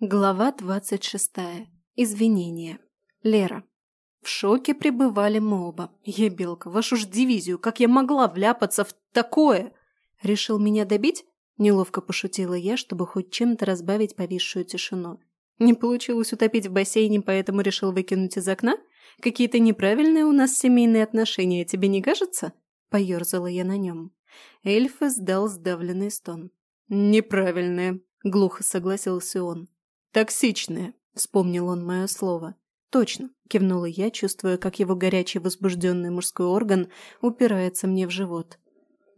Глава двадцать шестая. Извинения. Лера. В шоке пребывали мы оба. Ебелка, вашу ж дивизию, как я могла вляпаться в такое? Решил меня добить? Неловко пошутила я, чтобы хоть чем-то разбавить повисшую тишину. Не получилось утопить в бассейне, поэтому решил выкинуть из окна? Какие-то неправильные у нас семейные отношения, тебе не кажется? Поерзала я на нем. Эльф издал сдавленный стон. «Неправильные», — глухо согласился он. «Токсичные», — вспомнил он мое слово. «Точно», — кивнула я, чувствуя, как его горячий возбужденный мужской орган упирается мне в живот.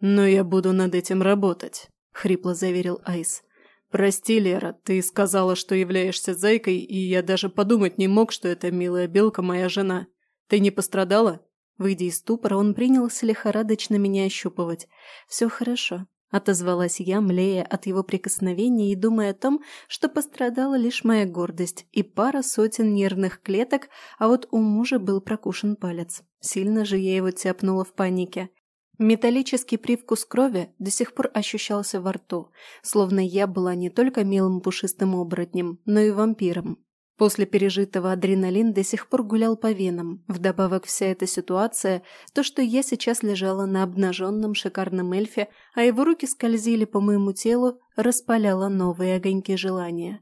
«Но я буду над этим работать», — хрипло заверил Айс. «Прости, Лера, ты сказала, что являешься зайкой, и я даже подумать не мог, что эта милая белка моя жена. Ты не пострадала?» Выйдя из ступора, он принялся лихорадочно меня ощупывать. «Все хорошо. Отозвалась я, млея от его прикосновения и думая о том, что пострадала лишь моя гордость и пара сотен нервных клеток, а вот у мужа был прокушен палец. Сильно же я его тяпнула в панике. Металлический привкус крови до сих пор ощущался во рту, словно я была не только милым пушистым оборотнем, но и вампиром. После пережитого адреналин до сих пор гулял по венам. Вдобавок вся эта ситуация, то, что я сейчас лежала на обнаженном шикарном эльфе, а его руки скользили по моему телу, распаляло новые огоньки желания.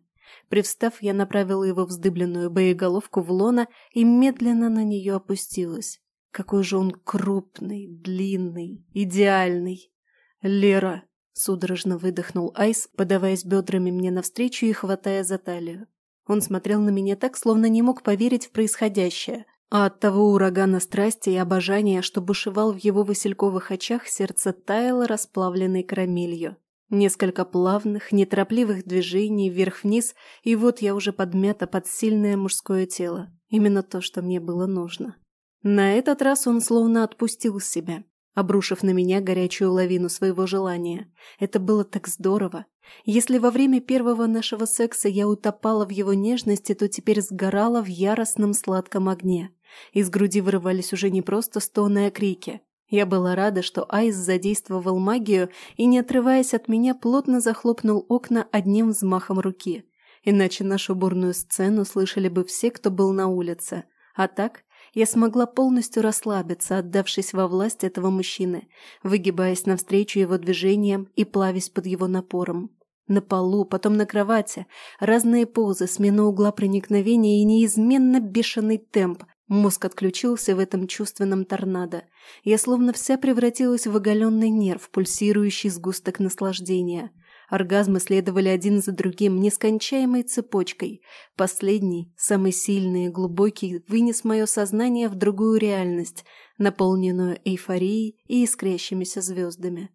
Привстав, я направила его вздыбленную боеголовку в лона и медленно на нее опустилась. Какой же он крупный, длинный, идеальный. «Лера!» — судорожно выдохнул Айс, подаваясь бедрами мне навстречу и хватая за талию. Он смотрел на меня так, словно не мог поверить в происходящее. А от того урагана страсти и обожания, что бушевал в его васильковых очах, сердце таяло расплавленной карамелью. Несколько плавных, неторопливых движений вверх-вниз, и вот я уже подмята под сильное мужское тело. Именно то, что мне было нужно. На этот раз он словно отпустил себя, обрушив на меня горячую лавину своего желания. Это было так здорово. Если во время первого нашего секса я утопала в его нежности, то теперь сгорала в яростном сладком огне. Из груди вырывались уже не просто стоны, а крики. Я была рада, что Айс задействовал магию и, не отрываясь от меня, плотно захлопнул окна одним взмахом руки. Иначе нашу бурную сцену слышали бы все, кто был на улице. А так я смогла полностью расслабиться, отдавшись во власть этого мужчины, выгибаясь навстречу его движениям и плавясь под его напором. На полу, потом на кровати, разные позы, смена угла проникновения и неизменно бешеный темп. Мозг отключился в этом чувственном торнадо. Я словно вся превратилась в оголенный нерв, пульсирующий сгусток наслаждения – Оргазмы следовали один за другим, нескончаемой цепочкой. Последний, самый сильный и глубокий, вынес мое сознание в другую реальность, наполненную эйфорией и искрящимися звездами.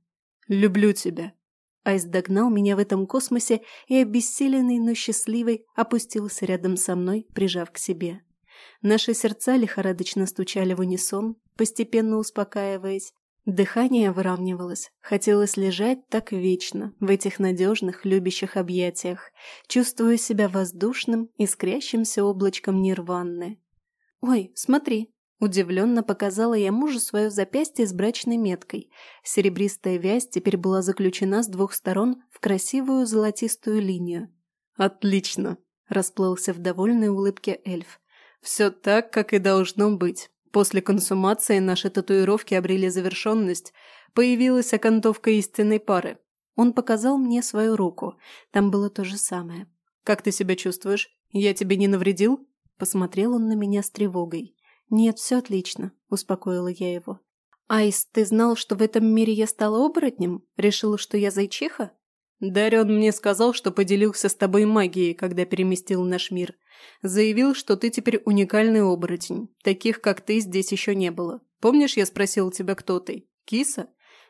«Люблю тебя!» Айс догнал меня в этом космосе и, обессиленный, но счастливый, опустился рядом со мной, прижав к себе. Наши сердца лихорадочно стучали в унисон, постепенно успокаиваясь, Дыхание выравнивалось. Хотелось лежать так вечно, в этих надежных, любящих объятиях, чувствуя себя воздушным, искрящимся облачком нирваны. «Ой, смотри!» Удивленно показала я мужу свое запястье с брачной меткой. Серебристая вязь теперь была заключена с двух сторон в красивую золотистую линию. «Отлично!» – расплылся в довольной улыбке эльф. «Все так, как и должно быть. После консумации наши татуировки обрели завершенность, появилась окантовка истинной пары. Он показал мне свою руку. Там было то же самое. «Как ты себя чувствуешь? Я тебе не навредил?» Посмотрел он на меня с тревогой. «Нет, все отлично», – успокоила я его. «Айс, ты знал, что в этом мире я стала оборотнем? Решил, что я зайчиха?» Дарен мне сказал, что поделился с тобой магией, когда переместил наш мир. Заявил, что ты теперь уникальный оборотень. Таких, как ты, здесь еще не было. Помнишь, я спросил тебя, кто ты? Киса?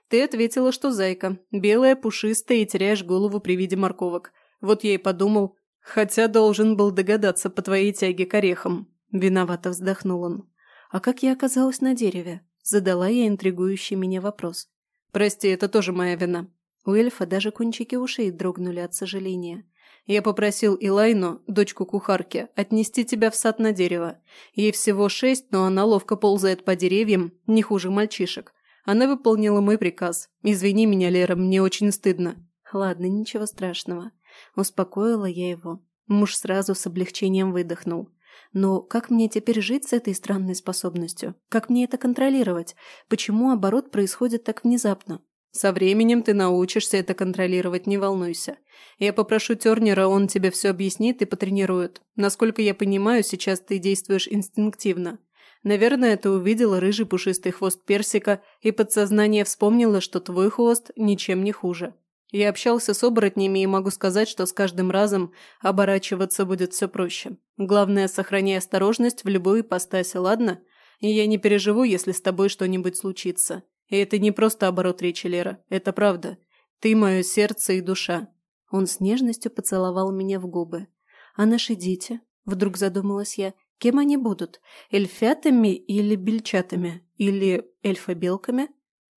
Ты ответила, что зайка. Белая, пушистая и теряешь голову при виде морковок. Вот я и подумал. Хотя должен был догадаться по твоей тяге к орехам. Виновато вздохнул он. А как я оказалась на дереве? Задала я интригующий меня вопрос. Прости, это тоже моя вина. У эльфа даже кончики ушей дрогнули от сожаления. «Я попросил Илайну, дочку кухарки, отнести тебя в сад на дерево. Ей всего шесть, но она ловко ползает по деревьям, не хуже мальчишек. Она выполнила мой приказ. Извини меня, Лера, мне очень стыдно». «Ладно, ничего страшного». Успокоила я его. Муж сразу с облегчением выдохнул. Но как мне теперь жить с этой странной способностью? Как мне это контролировать? Почему оборот происходит так внезапно? Со временем ты научишься это контролировать, не волнуйся. Я попрошу Тернера, он тебе все объяснит и потренирует. Насколько я понимаю, сейчас ты действуешь инстинктивно. Наверное, ты увидела рыжий пушистый хвост персика, и подсознание вспомнило, что твой хвост ничем не хуже. Я общался с оборотнями и могу сказать, что с каждым разом оборачиваться будет все проще. Главное, сохраняй осторожность в любой ипостаси, ладно? И я не переживу, если с тобой что-нибудь случится. И это не просто оборот речи, Лера. Это правда. Ты мое сердце и душа. Он с нежностью поцеловал меня в губы. А наши дети? Вдруг задумалась я. Кем они будут? Эльфятами или бельчатами? Или эльфобелками?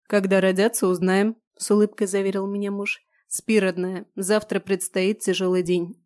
Когда родятся, узнаем, с улыбкой заверил меня муж. Спи, родная, завтра предстоит тяжелый день.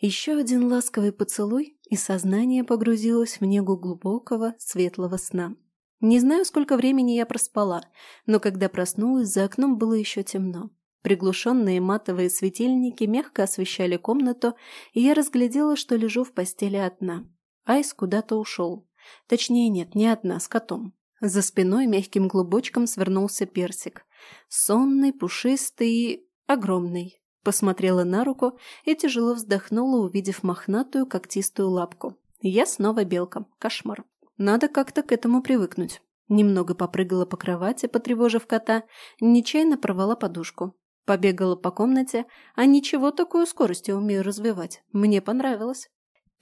Еще один ласковый поцелуй, и сознание погрузилось в негу глубокого, светлого сна. Не знаю, сколько времени я проспала, но когда проснулась, за окном было еще темно. Приглушенные матовые светильники мягко освещали комнату, и я разглядела, что лежу в постели одна. Айс куда-то ушел. Точнее, нет, не одна, с котом. За спиной мягким клубочком свернулся персик. Сонный, пушистый и огромный. Посмотрела на руку и тяжело вздохнула, увидев мохнатую когтистую лапку. Я снова белка. Кошмар. Надо как-то к этому привыкнуть. Немного попрыгала по кровати, потревожив кота, нечаянно порвала подушку. Побегала по комнате, а ничего такую скорость я умею развивать. Мне понравилось.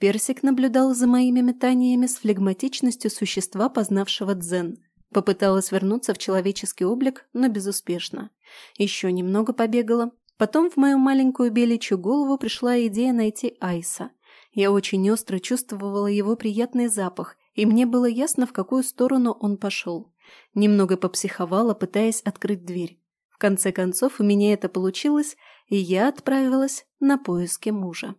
Персик наблюдал за моими метаниями с флегматичностью существа, познавшего дзен. Попыталась вернуться в человеческий облик, но безуспешно. Еще немного побегала. Потом в мою маленькую беличью голову пришла идея найти Айса. Я очень остро чувствовала его приятный запах и мне было ясно, в какую сторону он пошел. Немного попсиховала, пытаясь открыть дверь. В конце концов, у меня это получилось, и я отправилась на поиски мужа.